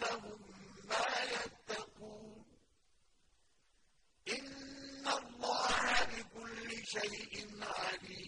لهم ما يتقون. إن الله بكل شيء عليم.